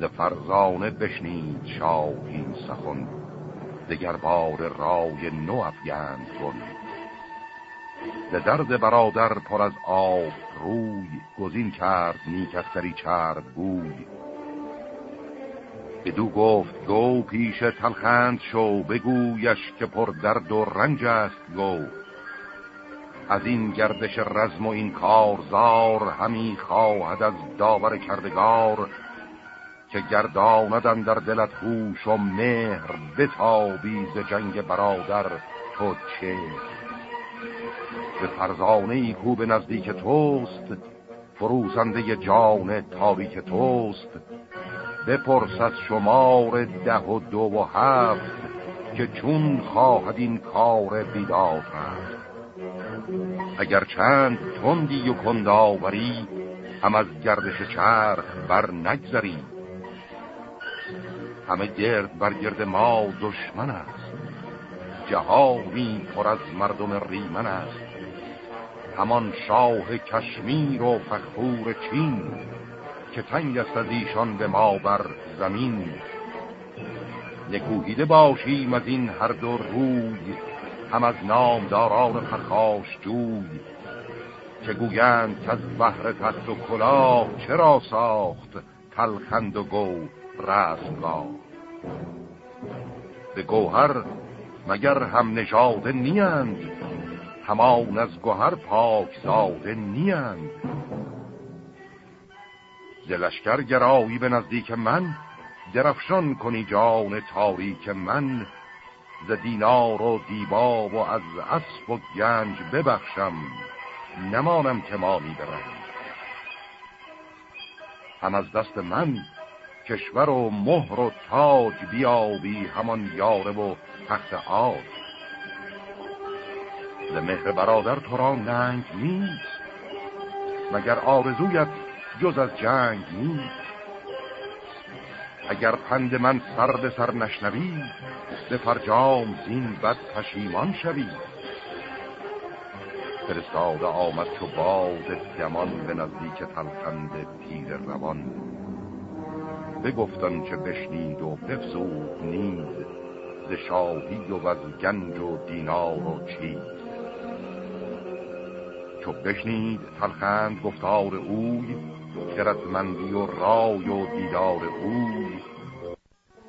ز فرزانه بشنید شاهی سخن. دگر بار رای نو افگند کن. ز درد برادر پر از آب روی گزین کرد نیکختری چرد بوی بدو گفت گو پیش تلخند شو بگویش که پر درد و رنج است گو. از این گردش رزم و این کارزار همی خواهد از داور کردگار که گرداندن در دلت هوش و مهر بتابی ز جنگ برادر تو چه به فرزانه ای کو به نزدیک توست فروزنده جان تاریک توست. بپرس از شمار ده و دو و هفت که چون خواهد این کار بیداد رفت اگر چند تندی و کنداوری هم از گردش چرخ بر نگذری. همه گرد بر گرد ما دشمن است. جهانی پر از مردم ریمن است. همان شاه کشمیر و فخور چین که تنگ است از ایشان به ما بر زمین. نکوهیده باشیم از این هر دو روی هم از نامداران پرخاش جوی. که گویند که از بحر تست و کلاه چرا ساخت تلخند و گو؟ رسمگاه به گوهر مگر هم نژاده نیند همان از گوهر پاک زاده نیند دلشکر گرایی به نزدیک من درفشان کنی جان تاریک من. ز دینار و دیبا و از اسب و گنج ببخشم نمانم که مالی برم هم از دست من کشور و مهر و تاج بیابی همان یاره و تخت آج ز مهر برادر تو را ننگ نیست مگر آرزویت جز از جنگ نیست. اگر پند من سر به سر نشنوی به فرجام زین بد پشیمان شوی. فرستاده آمد چو باد دمان به نزدیک تلخند تیر روان. بگفتن چه بشنید و بفزود نید ز شاهی و از گنج و دینار و چیز. چو بشنید تلخند گفتار اوی خردمندی و رای و دیدار اوی.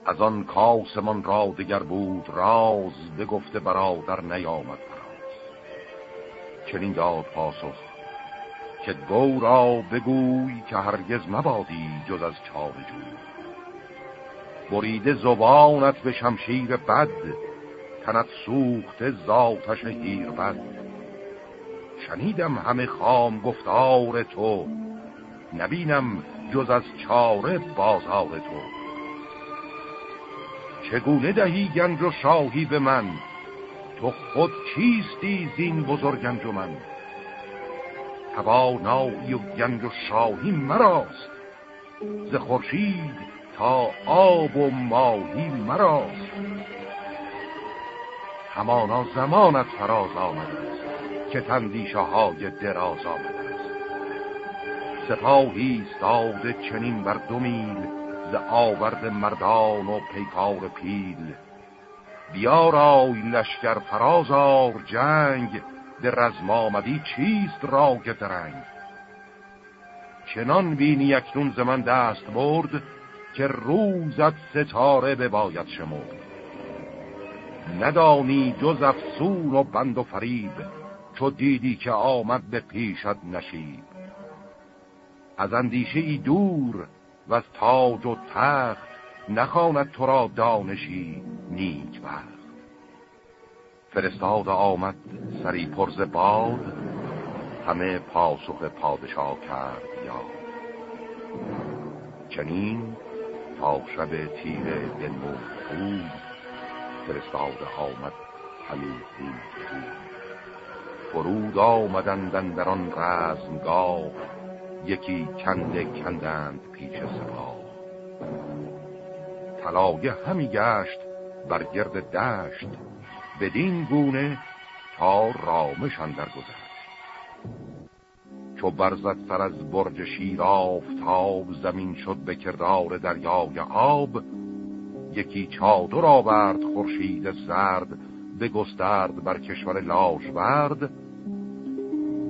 از آن کاسمان را دگر بود راز بگفته برادر نیامد فراز. چنین داد پاسخ که گو را بگوی که هرگز مبادی جز از چار جوی. بریده زبانت به شمشیر بد تنت سوخته ذاتش هیر بد. شنیدم همه خام گفتار تو نبینم جز از چاره بازار تو. چگونه دهی گنج و شاهی به من؟ تو خود چیستی زین بزرگ من توانایی و گنج و شاهی مراست. ز خورشید تا آب و ماهی مراست. همانا زمانت فراز آمده است که تندیشه های دراز آمده است. سپاهی استاد چنین بر دو میل ز آورد مردان و پیکار پیل. بیارای لشکر فرازار جنگ به رزم آمدی چیست راگ درنگ چنان بینی اکنون زمن دست برد که روزت ستاره به باید شمرد ندانی جز افسون و بند و فریب تو دیدی که آمد به پیشت نشیب از اندیشه ای دور و از تاج و تخت نخواند تو را دانشی نیک فرستاد آمد سری پرز باد همه پاسخ پادشاه کرد یا چنین تا شب تیر دلمو بود فرستاد آمد همی بود فرود آمدندن در آن رزمگاه یکی کنده کندند پیش سپاه. طلایه همی گشت بر گرد دشت بدین گونه تا رامشان در گذشت چو برزد سر از برج شیر آفتاب زمین شد به کردار دریای آب. یکی چادر آورد خورشید زرد بگسترد بر کشور لاژورد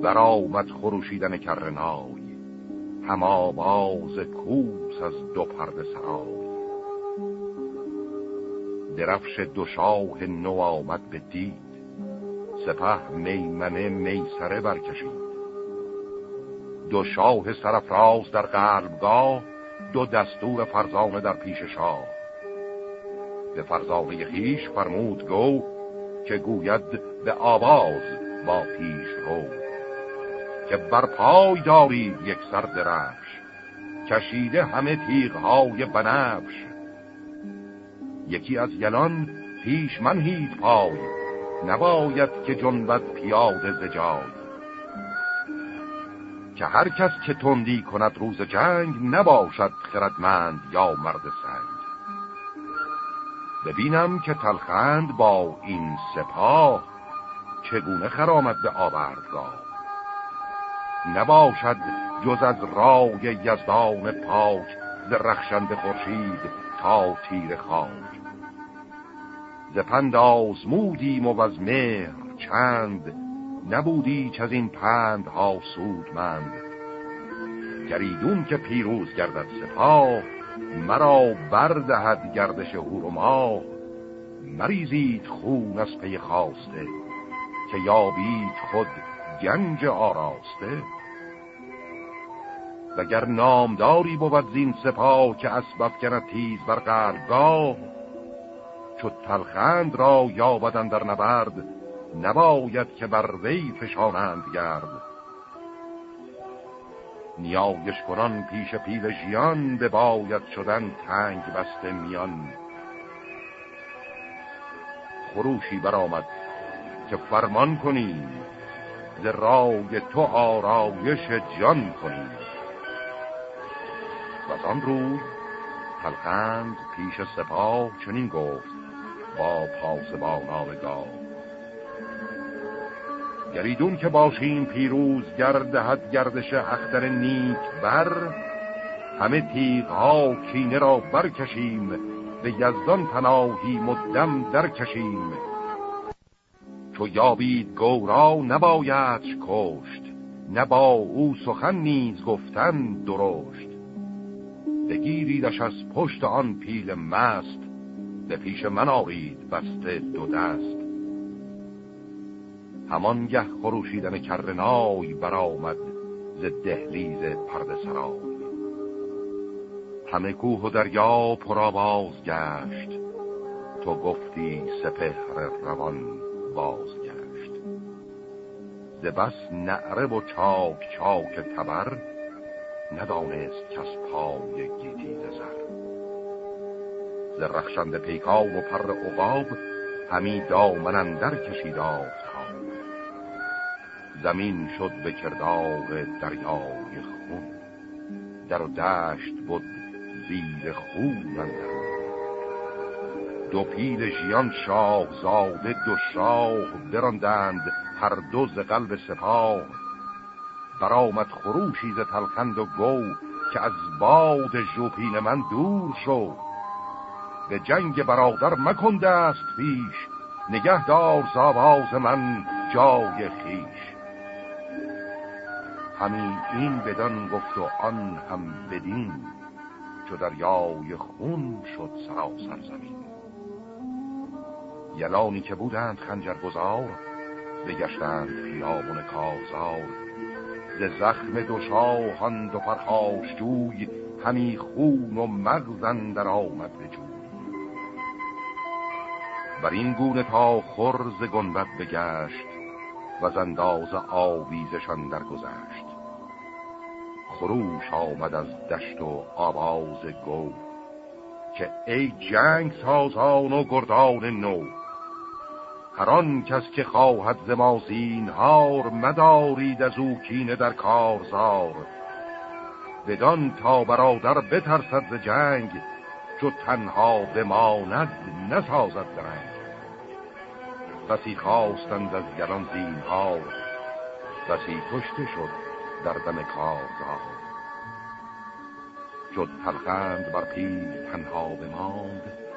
برآمد خروشیدن کرنای هم آواز کوس از دو پرده سرای. درفش دو شاه نو آمد به دید. سپه میمنه میسره برکشید. دو شاه سرفراز در قلبگاه دو دستور فرزانه در پیش شاه. به فرزانه خیش فرمود گو که گوید به آواز با پیش رو. که بر پای دارید یک سر درفش کشیده همه تیغهای بنفش. یکی از یلان پیش من هید پای نباید که جنبت پیاده زجای که هر کس که تندی کند روز جنگ نباشد خردمند یا مرد سنگ. ببینم که تلخند با این سپاه چگونه خرامد به آوردگاه. نباشد جز از رای یزدان پاک ز رخشند خورشید تا تیر خاک ز پند آزمودیم و از مهر چند نبودی از این پند ها سودمند. گریدون که پیروز گردد سپاه مرا بردهد گردش هور و ماه. مریزید خون از پی خواسته که یابید خود گنج آراسته. وگر نامداری بود زین سپاه که اسبب کند تیز بر قرگاه چو تلخند را یابدن در نبرد نباید که بر وی فشانند گرد. نیایش کنان پیش پیل ژیان به باید شدن تنگ بسته میان. خروشی برآمد که فرمان کنیم ز رای تو آرایش جان کنیم. و آن روز پیش سپاه چنین گفت با پاسبانان گاه گریدون که باشیم پیروز گردهد گردش اختر نیک بر همه تیغ ها کینه را برکشیم به یزدان پناهی مدم درکشیم. چو یابید گورا نباید کشت نه با او سخن نیز گفتن درشت. بگیریدش از پشت آن پیل مست به پیش من آرید بسته دو دست. همان گه خروشیدن کرنای برآمد ز دهلیز پرده سرای. همه کوه و دریا پرآواز گشت تو گفتی سپهر روان بازگشت ز بس نعره و چاک چاک تبر ندانست کس پای گیتی زر ز رخشند و پر عقاب همی دامن در کشید زمین شد به کردار دریای خون. در دشت بود زیر خون اندر. دو پیل ژیان شاه زاده دو شاه براندند هر دو ز قلب سپاه. برآمد خروشی ز تلخند و گو که از باد ژوپین من دور شو. به جنگ برادر مکن دست پیش نگه دار زاواز من جای خیش همین این بدان گفت و آن هم بدین چو دریای خون شد سراسر زمین. یلانی که بودند خنجر گذار بگشتند خیابون کازار ز زخم دو شاهان دو پرخاش جوی همی خون و مغزن در آمد به بر این گونه تا خرز گنبت بگشت و زنداز آویزشان درگذشت خروش آمد از دشت و آواز گو که ای جنگ سازان و گردان نو هران کس که خواهد ز ما زینهار مدارید از او کینه در کارزار. بدان تا برادر بترسد ز جنگ چو تنها بماند نسازد درنگ. بسی خواستند از گران زینهار بسی کشته شد در دم کارزار. شد تلخند بر پیل تنها بماند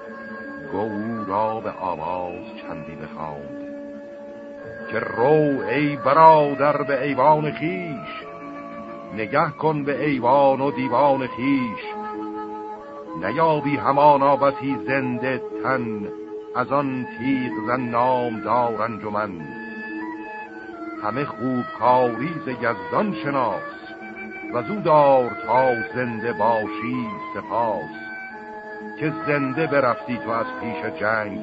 گو او را به آواز چندی بخواند. که رو ای برادر به ایوان خیش نگه کن به ایوان و دیوان خیش نیابی همان بسی زنده تن از آن تیغ زن نام دار انجمن. همه خوب کاری ز یزدان شناس و زودار تا زنده باشی سپاس. که زنده برفتی تو از پیش جنگ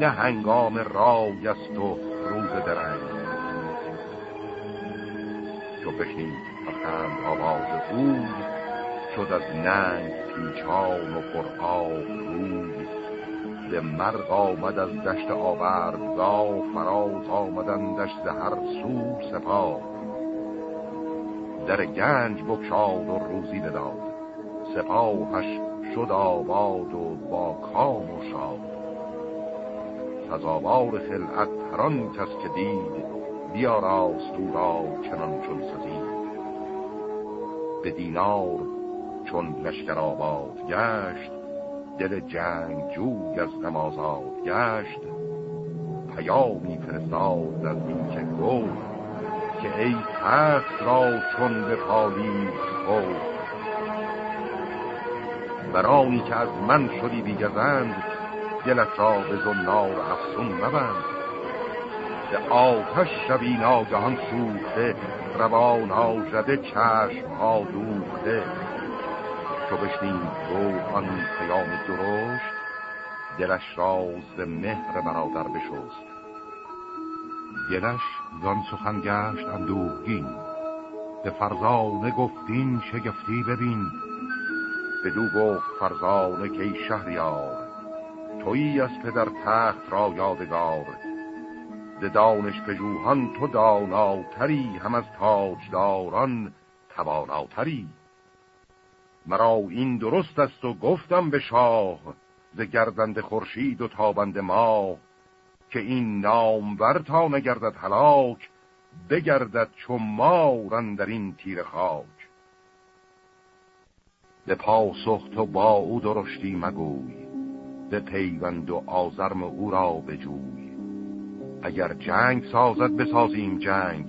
نه هنگام رای است و روز درنگ. چو بشنید فرخند آواز اوی شد از ننگ پیچان و پر آب روی. به مرغ آمد از دشت آوردگاه فراز آمدن دشت هر سو سپاه. در گنج بکشاد و روزی بداد سپاهش شد آباد و با کام و شاد. سزاوار خلعت هران کس که دید بیاراست او را چنان چون سزید. به دینار چون لشکر آباد گشت دل جنگ جوی از نمازاد گشت. پیامی فرستاد از این که گفت که ای تخت را چون به پالی خود. برانی که از من شدی بیگزند دلت را به زنار افسون مبند. به آتش شبی ناگهان سوخته روان آژده چشم ها دوخته. چو بشنید گو آن پیام درشت دلش را ز مهر برادر بشست. دلش زان سخن گشت اندوهگین به فرزانه گفتین شگفتی ببین. بدو گفت فرزانه که شهریار تویی از پدر تخت را یادگار. ز دانش پژوهان تو داناتری هم از تاجداران تواناتری. مرا این درست است و گفتم به شاه ز گردند خورشید و تابند ماه که این نامور تا نگردد هلاک بگردد چون مارن در این تیر خاک. به پاسخ تو با او درشتی مگوی به پیوند و آزرم او را بجوی. اگر جنگ سازد بسازیم جنگ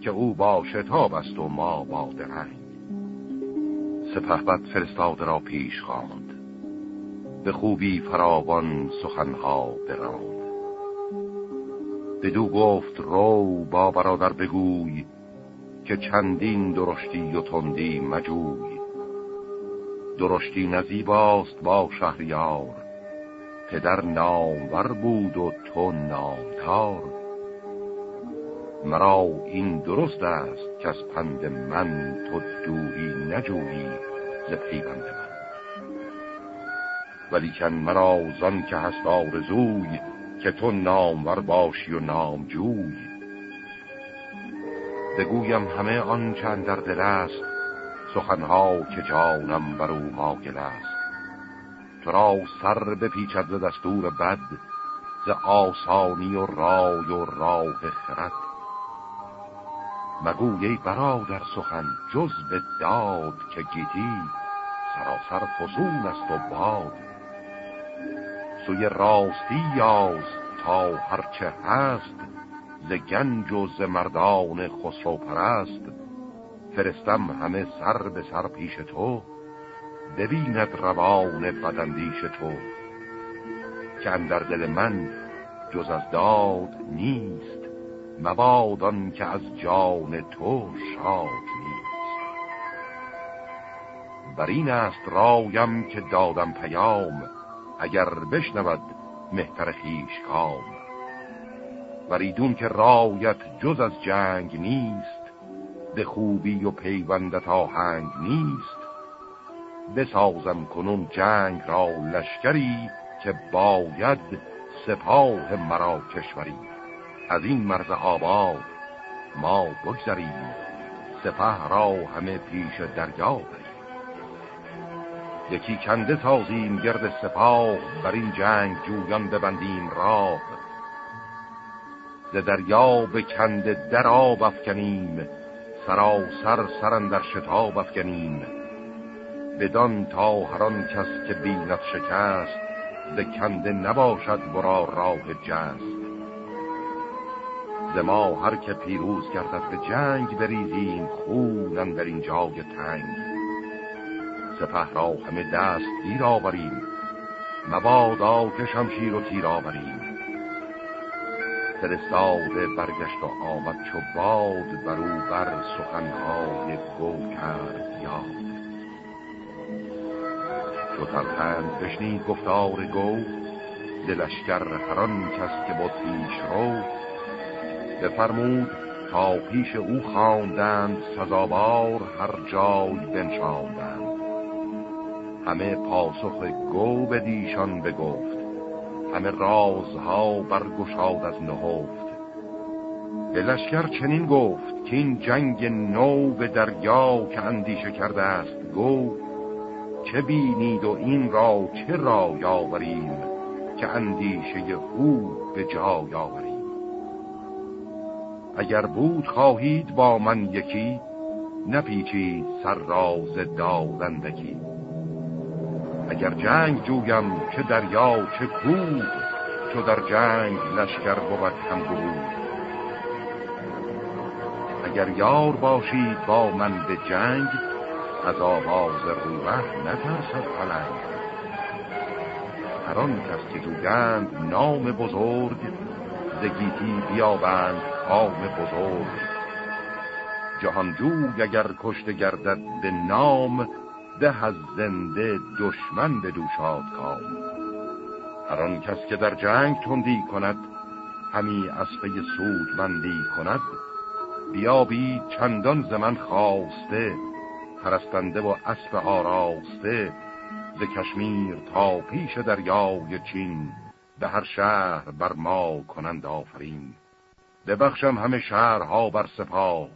که او با شتاب است و ما با درنگ. سپهبد فرستاده را پیش خواند به خوبی فراوان سخنها براند. بدو گفت رو با برادر بگوی که چندین درشتی و تندی مجوی. درشتی نزیباست با شهریار. پدر نامور بود و تو نامتار مرا این درست است که از پند من تو دویی نجویی ز پیوند من. ولیکن مرا زن که هست آرزوی که تو نامور باشی و نامجوی. بگویم همه آن چند در دل است سخنها که جانم بر او ماگل است. تو را سر بپیچد ز دستور بد ز آسانی و رای و راه خرد. مگوی ای برادر سخن جز به داد که گیتی سراسر فسون است و باد. سوی راستی یاز تا هرچه هست ز گنج و ز مردان خسرو پرست فرستم همه سر به سر پیش تو ببیند روان بدندیش تو. که اندر دل من جز از داد نیست مبادان که از جان تو شاد نیست. بر این است رایم که دادم پیام اگر بشنود مهتر خیش کام وریدون که رایت جز از جنگ نیست به خوبی و پیوندت آهنگ نیست. بسازم کنون جنگ را لشکری که باید سپاه مرا کشوری. از این مرز آباد ما بگذریم سپه را همه پیش دریا بریم. یکی کنده سازیم گرد سپاه بر این جنگ جویان ببندیم راه. ز دریا به کنده در آب افکنیم سراسر سرن در شتاب افگنیم. بدان تا هران کس که بیند شکست کنده نباشد برا راه جست. زما هر که پیروز گردد به جنگ بریزیم خونن در این جای تنگ. سپه را همه دست گیر آوریم مبادا که شمشیر و تیر آوریم. فرستاده برگشت و آمد چو باد برو بر سخنهای گو کرد یاد. چو تلخند بشنید گفتار گو دلشگر هران کس که بود پیش رو. بفرمود تا پیش او خواندند سزاوار هر جای بنشاندند. همه پاسخ گو به دیشان بگفت. همه رازها برگشاد از نهفت. لشکر چنین گفت که این جنگ نو به دریا که اندیشه کرده است گو چه بینید و این را چه را یاوریم که اندیشه او به جا یاوریم اگر بود خواهید با من یکی نپیچید سر راز دادندگی. اگر جنگ جویم چه دریا چه کوه چو در جنگ لشکر بود هم بود اگر یار باشید با من به جنگ از آواز روح نترسد پلنگ. هران کس که جوگند نام بزرگ زگیتی بیابند کام بزرگ. جهانجوی اگر کشته گردد به نام ده از زنده دشمن به دوشاد کام هر کس که در جنگ تندی کند همی اسبه سودمندی کند. بیابی چندان زمن خواسته پرستنده و اسب آراسته ز کشمیر تا پیش دریای چین به هر شهر بر ما کنند آفرین. ببخشم همه شهرها بر سپاه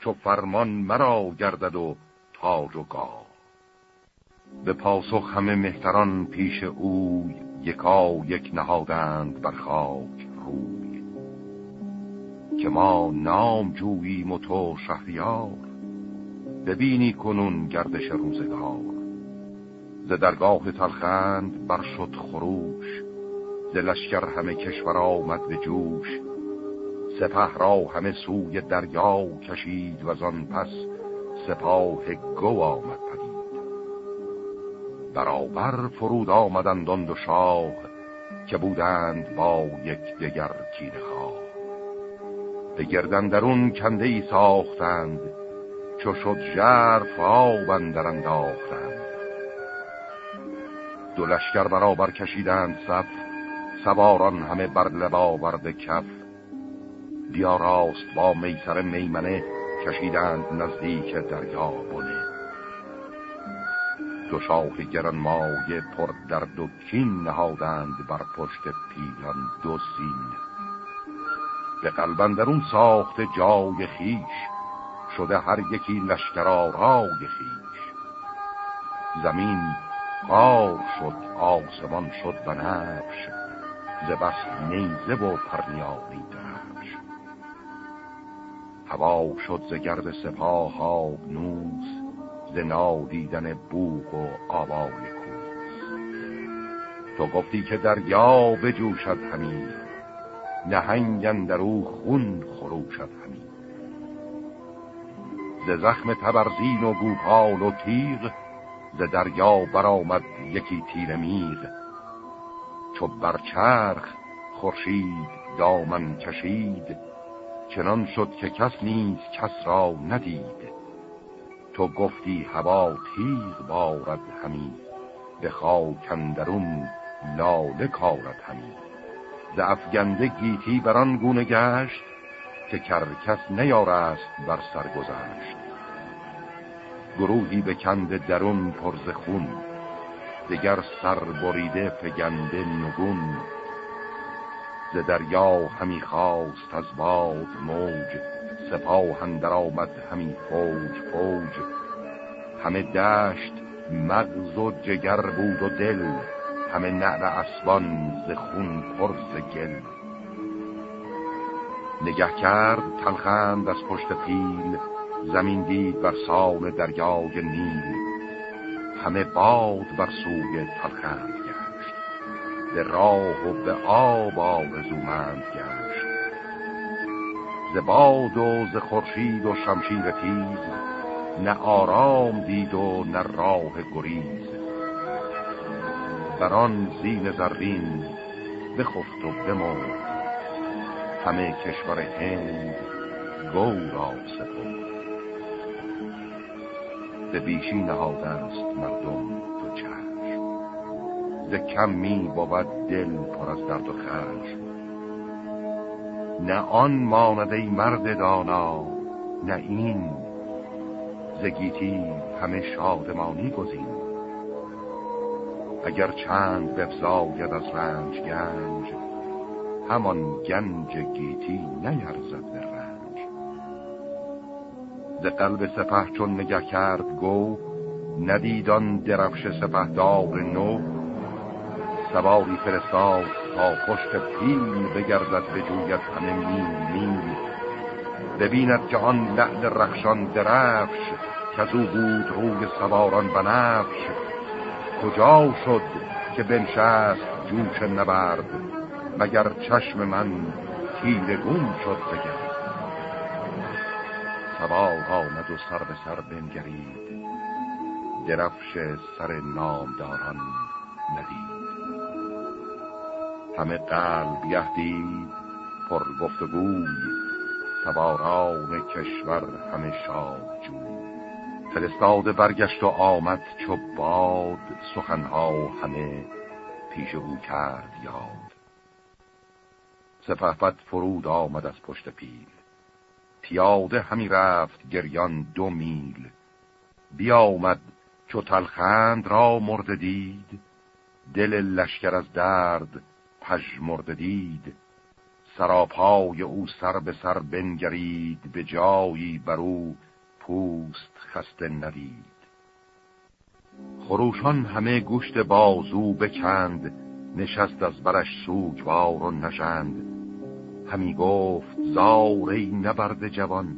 چو فرمان مرا گردد و تاج و گاه. به پاسخ همه مهتران پیش اوی یکا یک نهادند بر خاک روی. که ما نام جوییم و تو شهریار ببینی کنون گردش روزگار. ز درگاه تلخند بر شد خروش ز لشکر همه کشور آمد به جوش. سپه را همه سوی دریا کشید و آن پس سپاه گو آمد برابر فرود آمدند آن دو شاه که بودند با یک دگر کین خواه. به گردندرون کنده ای ساختند چو شد جرف آبن در انداختند. دو لشکر برابر کشیدند صف سواران همه بر لبا برد کف. بیا راست با میسر میمنه کشیدند نزدیک دریا بونه دو شاه گران مایه پر در دو کین نهادند بر پشت پیلان دو سین به قلبندرون ساخت جای خیش شده هر یکی لشکرارای خیش زمین قار شد آسمان شد بنفش ز بس نیزه و پرنیانی درفش هوا شد ز گرد سپاه ها نوز ز نادیدن بوق و آوای کوس تو گفتی که دریا بجوشد همین نهنگن در او خون خروشد همین ز زخم تبرزین و گوپال و تیغ ز دریا برآمد یکی تیر میغ. چو بر چرخ خورشید دامن کشید چنان شد که کس نیز کس را ندید. تو گفتی هوا تیغ بارد همی به خاکندرون لاله کارد همی. ز افگنده گیتی بران گونه گشت که کرکس نیارست بر سر گذشت. گروهی به کند درون پرز خون دگر سر بریده فگنده نگون. ز دریا همی خواست از باد موج سپاه اندر آمد همین فوج فوج. همه دشت مغز و جگر بود و دل. همه نعر اسبان ز خون پر ز گل. نگه کرد تلخند از پشت پیل. زمین دید بر سان دریای نیل. همه باد بر سوی تلخند گشت. به راه و به آب آرزومند گشت. ز باد و ز خورشید و شمشیر تیز نه آرام دید و نه راه گریز. بران زین زرین بخفت و بمرد همه کشور هند گو را سپرد. به بیشی نهاده است مردم تو چشم ز کم می بود دل پر از درد و خشم. نه آن ماند ای مرد دانا نه این. زگیتی همه شادمانی گزین. اگر چند بفزاید از رنج گنج همان گنج گیتی نیرزد به رنج. ز قلب سپه چون نگه کرد گو ندیدان درفش سپهدار نو. سواری فرستاد تا پشت پیل بگردد به جویت همه میل میل ببیند لعل رخشان درفش که او بود روی سواران بنفش. کجا شد که بنشست جوش نبرد مگر چشم من تیر گون شد بگرد سوار آمد و سر به سر بنگرید درفش سر نامداران ندید. همه قلب یهدید پر گفتگوی سواران کشور همه شاد جوی فرستاده برگشت و آمد چو باد سخنها همه پیش او کرد یاد. سپهبد فرود آمد از پشت پیل. پیاده همی رفت گریان دو میل. بیامد چو تلخند را مرد دید. دل لشکر از درد پژمرده دید سراپای او سر به سر بنگرید به جایی بر او پوست خسته ندید. خروشان همه گوشت بازو بکند نشست از برش سوگوار و نشند همی گفت زار ای نبرد جوان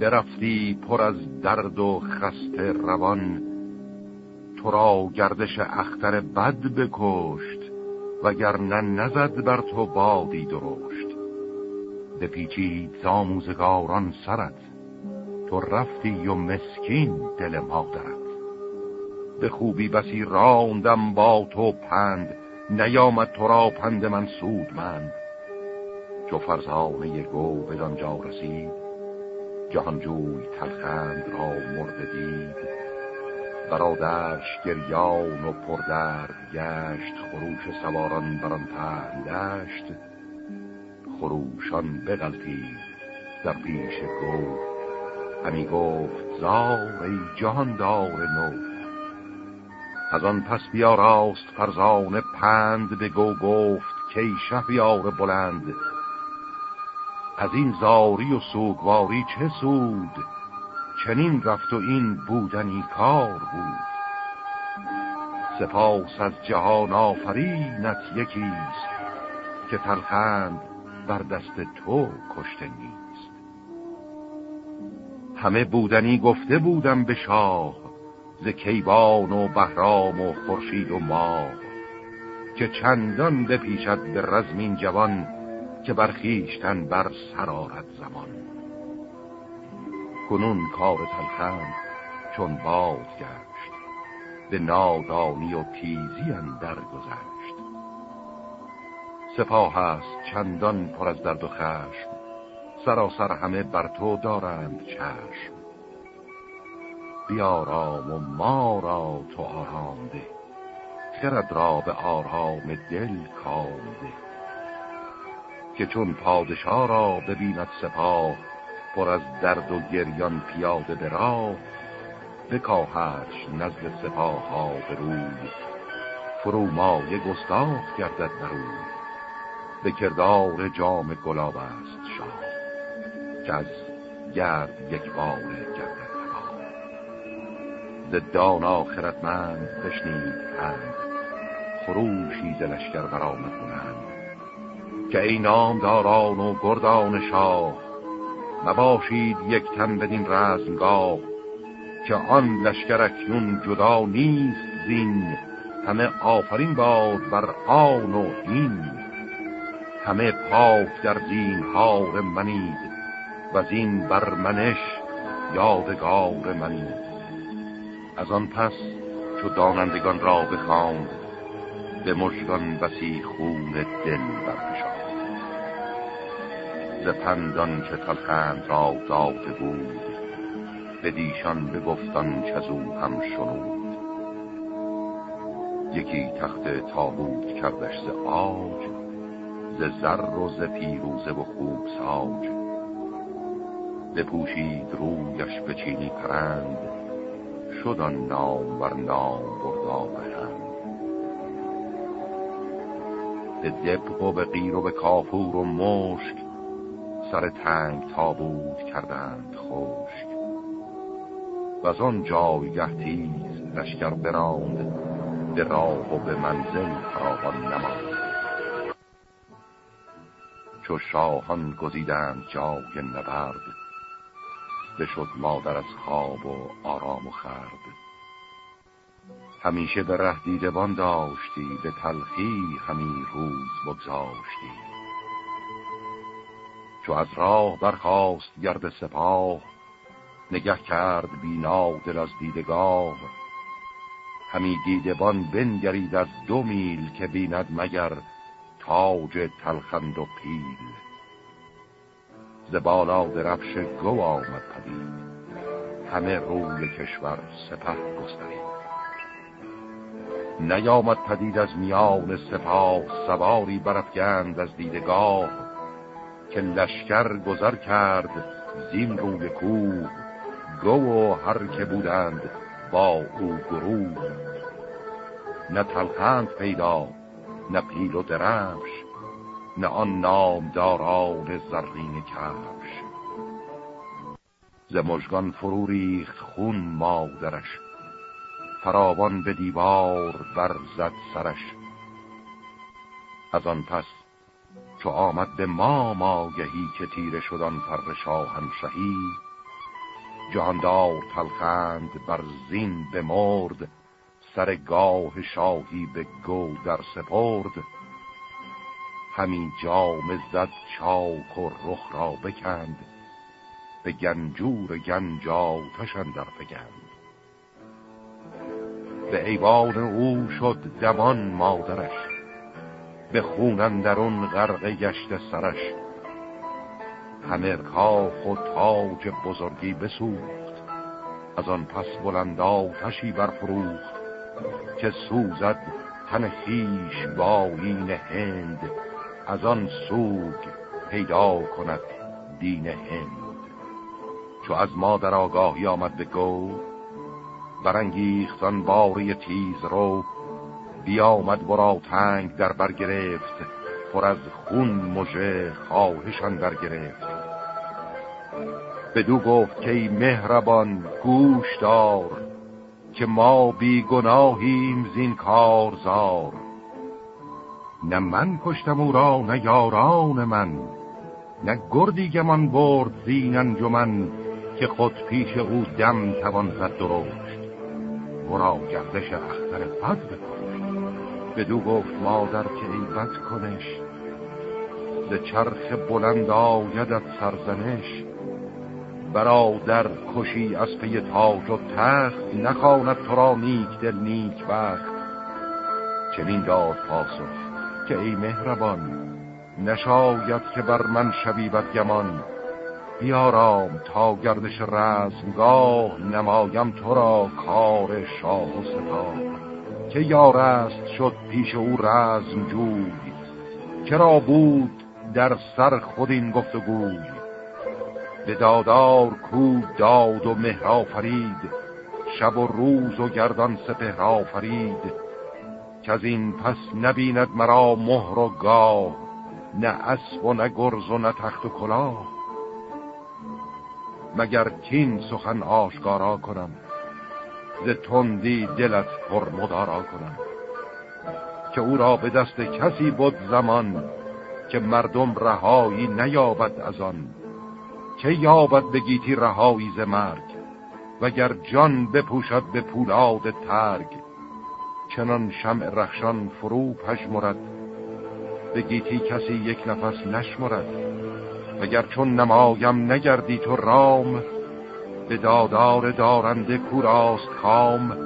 برفتی پر از درد و خسته روان. تو را گردش اختر بد بکشت وگر نه نزد بر تو بادی درشت. بپیچید زاموزگاران سرت. تو رفتی و مسکین دل مادرت. به خوبی بسی راندم با تو پند. نیامد تو را پند من سود مند چو فرزانه گو بدانجا رسید جهانجوی تلخند را مرده دید. برادرش گریان و پردرد گشت خروش سواران بران پهن دشت. خروشان بغلطید در پیش گو همی گفت زار ای جهاندار نو. از آن پس بیا راست فرزان پند به گو گفت کی شهریار بلند. از این زاری و سوگواری چه سود؟ چنین رفت و این بودنی کار بود. سپاس از جهان آفرینت یکیست که تلخند بر دست تو کشته نیست. همه بودنی گفته بودم به شاه ز کیوان و بهرام و خورشید و ماه که چندان بپیشد به رزمین جوان که برخیشتن بر سرارت زمان. کنون کار تلخند چون باد گشت. به نادانی و تیزی اندر گذشت. سپاه است چندان پر از درد و خشم سراسر همه بر تو دارند چشم. بیارام و ما را تو آرام ده خرد را به آرام دل کام ده که چون پادشاه را ببیند سپاه پر از درد و گریان پیاده به راه بکاهش نزد سپاه ها روی فرومایه گستاخ گردد بر به کردار جام گلاب است شاه که از گرد یک بار گردد ز دان آخرت من بشنید پند خروشی ز لشکر برآمد که ای نامداران و گردان شاه مباشید یک تن بدین رزمگاه که آن لشکر اکنون جدا نیست زین. همه آفرین باد بر آن و این. همه پاک در دین هار منید و زین بر منش یادگار منید. از آن پس چو دانندگان را بخواند به مژگان بسی خون دل برفشاند. ز پندان که تلخند را داده بود به دیشان بگفتان چزو هم شنود. یکی تخت تابوت کردش ز آج ز زر و ز پیروزه و خوب ساج. بپوشید رویش به چینی پرند شد آن نام بر نام بردارند به دبق و به غیر و به کافور و مشک سر تنگ تابوت کردند خشک. و از آن جایگه تیز لشکر براند به راه و به منزل فراوان نماند. چو شاهان گزیدند جای نبرد بشد مادر از خواب و آرام و خرد. همیشه به ره دیدبان داشتی به تلخی همی روز بگذاشتی. چو از راه برخواست گرد سپاه نگه کرد بینا دل از دیدگاه. همی دیدبان بنگرید از دو میل که بیند مگر تاج تلخند و پیل. ز بالا درفش گو آمد پدید همه روی کشور سپه گسترید. نیامد پدید از میان سپاه سواری برفگند از دیدگاه. که لشکر گذر کرد زین روی کوه گو و هر که بودند با او گروه. نه تلخند پیدا نه پیل و درفش نه آن نامداران زرین کفش. ز مژگان فرو ریخت خون مادرش فراوان به دیوار بر زد سرش. از آن پس چو آمد به ما ماگهی که تیره شدن فر شاهنشهی جهاندار تلخند بر زین بمرد سر گاه شاهی به گو در سپرد. همین جام زد چاک و رخ را بکند به گنجور گنجا تشن در فگند به ایوان او شد دوان مادرش به خون درون غرق گشت سرش. همه کاخ و تاج بزرگی بسوخت. از آن پس بلند آتشی برفروخت که سوزد تن خیش با این هند. از آن سوگ پیدا کند دین هند. چو از مادر آگاهی آمد به گو برانگیختان باری تیز رو بیامد برا تنگ در برگرفت پر از خون مژه خواهشان برگرفت بدو گفت که مهربان گوش دار که ما بی گناهیم زین کارزار نه من کشتم او را نه یاران من نه گردی گمان برد زین انجمن که خود پیش او دم توان زد درشت ورا گردش اختر بد بکنش بدو گفت مادر که ای بد کنش ز چرخ بلند آیدت سرزنش. برادر کشی از پی تاج و تخت نخواند تو را نیک دل نیک وقت چنین داد پاسخ که ای مهربان نشاید که بر من شوی گمان بیارام تا گردش رزمگاه نمایم تو را کار شاه و سپاه. که یارست شد پیش او رزم جوی. چرا بود در سر خود این گفتگوی؟ به دادار کو داد و مهرا فرید شب و روز و گردان سپهرا فرید که از این پس نبیند مرا مهر و گاه نه اسب و نه گرز و نه تخت و کلاه. مگر کین سخن آشکارا کنم؟ ز تندی دلت پر مدارا کنم. که او را به دست کسی بود زمان که مردم رهایی نیابد از آن. که یابد بگیتی رهایی ز مرگ وگر جان بپوشد به پولاد ترگ. چنان شمع رخشان فرو پژمرد بگیتی کسی یک نفس نشمرد. وگر چون نمایم نگردی تو رام به دادار دارنده کوراست کام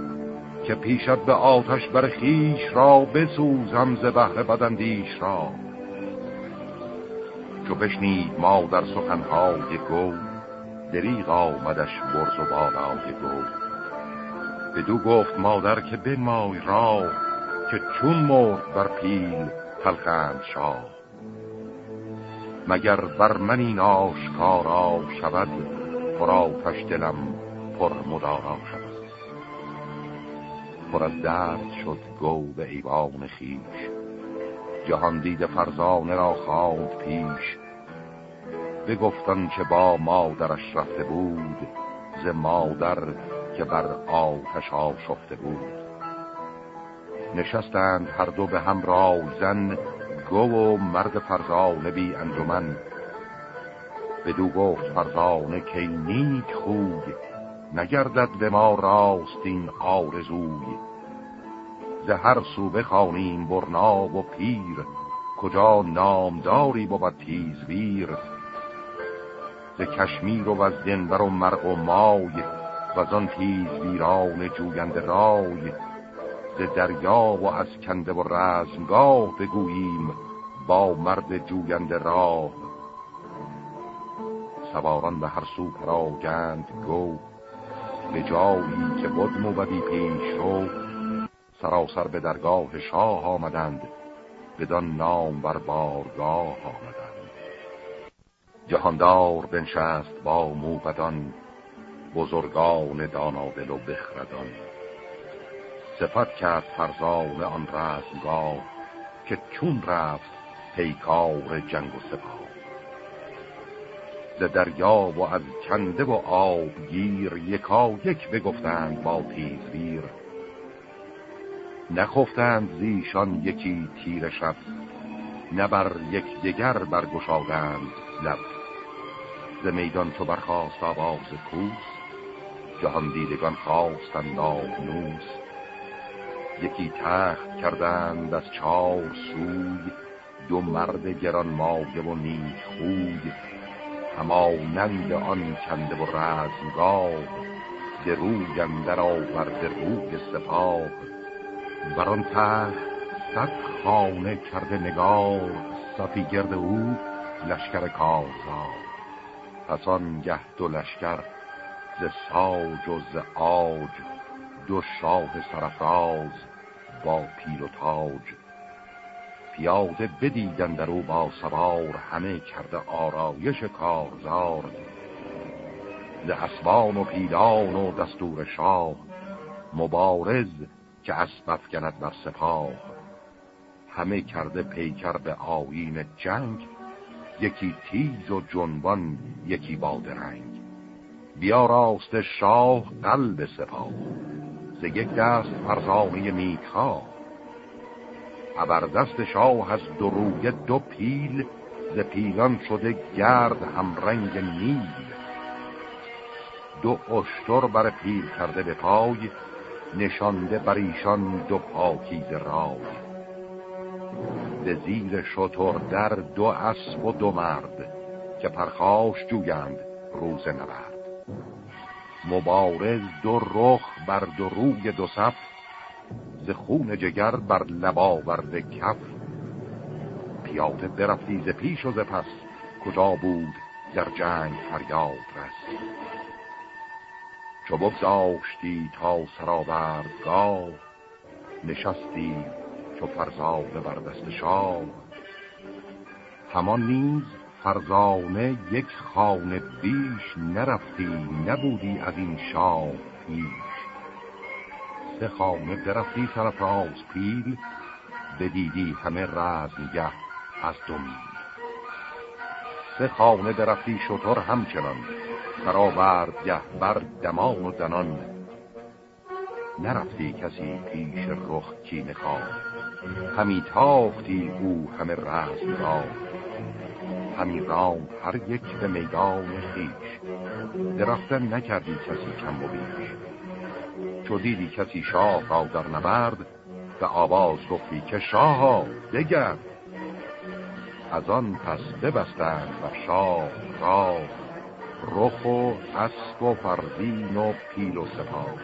که پیشت به آتش بر خیش را بسوزم ز بهر بدندیش را. چو بشنید ما در سخنهای گو دریغ آمدش برز و بالای گو بدو گفت مادر که بنمای را که چون مرد بر پیل تلخند شاه. مگر بر من این آشکارا شود پرا دلم پر مدارا شود پر از درد شد گو به ایوان خیش جهان دید فرزانه را خواند پیش. بگفتن که با مادرش رفته بود ز مادر که بر آتش آشفته بود. نشستند هر دو به هم زن گو و مرد فرزانه بی انجمن. بدو گفت فرزانه که نیک خوی نگردد به ما راستین آرزوی. ز هر سو بخوانیم برنا و پیر کجا نامداری بود تیزویر ز کشمیر و از دنبر و مرق و مای و آن تیزویران جویند رای. ز دریا و از کنده و رزمگاه بگوییم با مرد جویند راه سواران به هر سو پراگند گو. به جایی که بود موبدی پیش رو سراسر به درگاه شاه آمدند. بدان نام بر بارگاه آمدند. جهاندار بنشست با موبدان بزرگان دانادل و بخردان. صفت کرد فرزان آن رزمگاه که چون رفت پیکار جنگ و سپاه. ز دریا و از کنده و آبگیر یکا یک بگفتند با تیزویر نخفتند زیشان یکی تیر شب نه بر یک دیگر برگشادند لب. ز میدان تو برخواست آواز کوس جهان دیدگان خواستند نوس. یکی تخت کردند از چار سوی دو مرد گران ماگه و نیک خوی. همانند آن کنده و رزمگاه به روی اندر آورده روی سپاه. بر آن تخت صد خانه کرده نگار صفی گرد او لشکر کارزار. پس آن گه دو لشکر ز ساج و ز آج دو شاه سرفراز با پیل و تاج پیاده بدیدن در او با سوار همه کرده آرایش کارزار. ز اسبان و پیلان و دستور شاه مبارز که اسب افکند بر سپاه. همه کرده پیکر به آیین جنگ یکی تیز و جنبان یکی بادرنگ بیا راست شاه قلب سپاه ز یک دست فرزانه میکها ابر دست شاه از دو روی دو پیل ز پیلان شده گرد همرنگ نیل. دو اشتر بر پیل کرده به پای نشانده بر ایشان دو پاکیز رای. به زیر شطور در دو اسب و دو مرد که پرخاش جویند روز نبرد. مبارز دو رخ بر دو روی دو صف خون جگر بر لبا ورده کف. پیاده برفتی ز پیش و ز پس کجا بود در جنگ فریاد رس. چو بگذاشتی تا سرآوردگاه نشستی چو فرزانه بر دست شاه. همان نیز فرزانه یک خانه بیش نرفتی نبودی از این شاه پیش. سه خانه برفتی سرفراز پیل بدیدی همه رزمگه از دو میل. سه خانه درفتی شطور همچنان برآورد گه بر دمان و دنان نرفتی کسی پیش رخ کی خواه همی تافتی او همه رزم را همی رام هر یک به میدان خیش درختن نکردی کسی کم و بیش. چو دیدی کسی شاه را در نبرد به آواز گفتی که شاها بگرد. از آن پس ببستند و شاه را رخ و اسب و فردین و پیل و سپاه.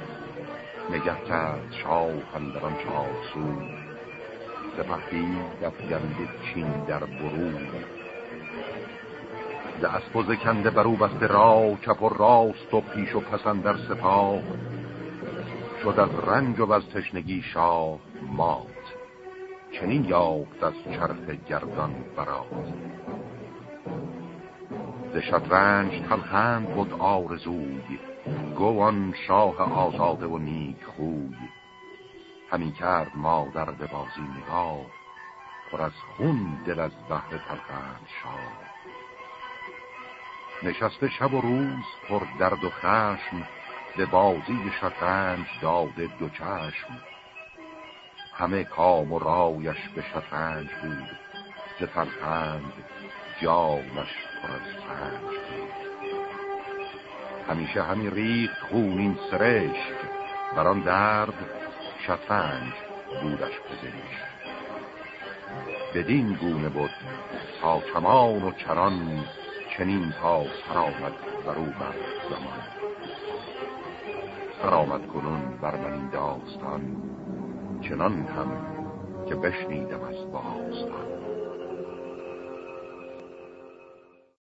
نگه کرد شاه اندران چهار سو. سپهی دفگنده چین در برون. ز اسب و زکنده برو بسته را چپ و راست و پیش و پسند در سپاه. شد از رنج و از تشنگی شاه مات. چنین یافت از چرخ گردان برات. ز شطرنج تلخند بود آرزوی گوان شاه آزاده و نیک خوی. همین کرد مادر به بازی نگاه پر از خون دل از بحر تلخند شاه. نشسته شب و روز پر درد و خشم به بازی شطرنج داده دو چشم. همه کام و رایش به شطرنج بود ز تلخند جامش پر بود. همیشه همی ریخت خونین سرشک بران درد شطرنج بودش پزشک بدین گونه بود تا کمان و چران چنین تا سرآمد بر او بر زمان. سرآمد کنون بر من این داستان چنان هم که بشنیدم از باستان.